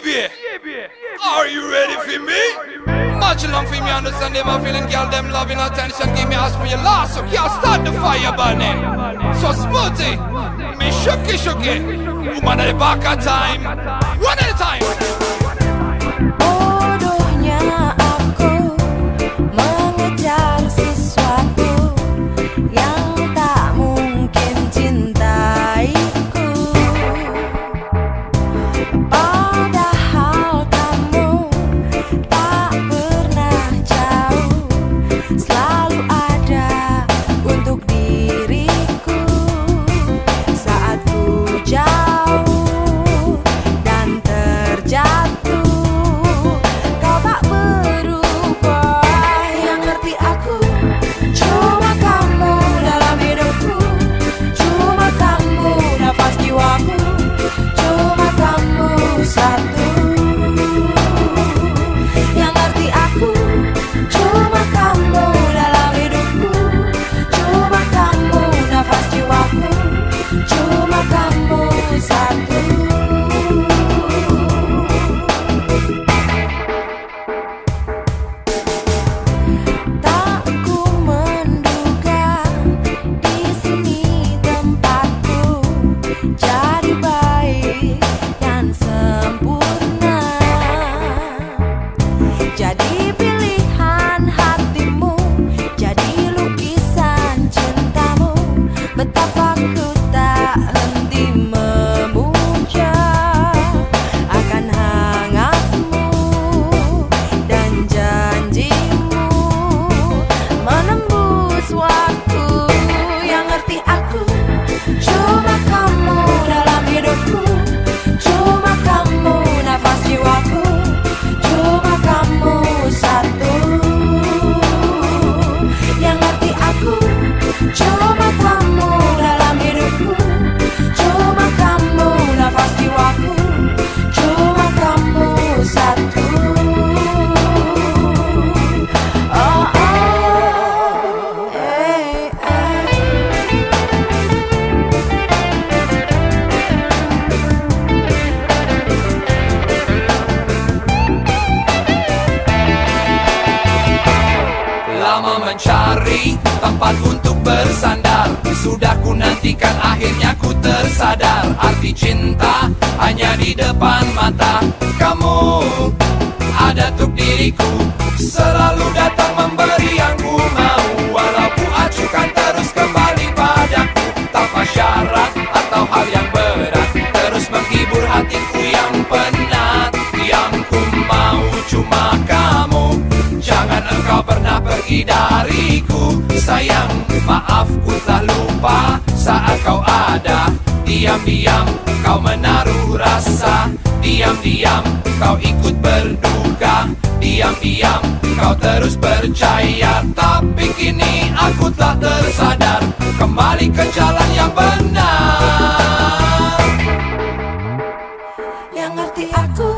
Yeah. Are you ready for me? Much long for me, understand them, I'm feeling girl, them loving attention. Give me ask for your last, so can't start the fire burning. So smoothie, me shooky shooky. Woman at the back of time, one at a time. sabe. Bersandar. Sudah ku nantikan akhirnya ku tersadar. Arti cinta hanya di depan mata Kamu. Ada untuk diriku Selalu datang memberi yang ku mau. Walau ku acukan terus kembali padaku. Tanpa syarat atau hal yang berat. Terus menghibur hatiku yang penat Yang ku mau. Cuma kamu Jangan engkau pernah pergi dariku Sayang, maaf ku telah lupa. Saat kau ada Diam-diam kau menaruh rasa. Diam-diam kau ikut berduka. Diam-diam kau terus percaya Tapi kini aku telah tersadar. Kembali ke jalan yang benar. Yang ngerti aku